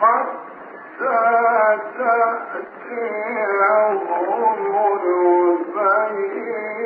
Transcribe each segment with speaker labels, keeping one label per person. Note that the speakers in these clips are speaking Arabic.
Speaker 1: حتى تأتيهم البينة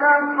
Speaker 1: كنت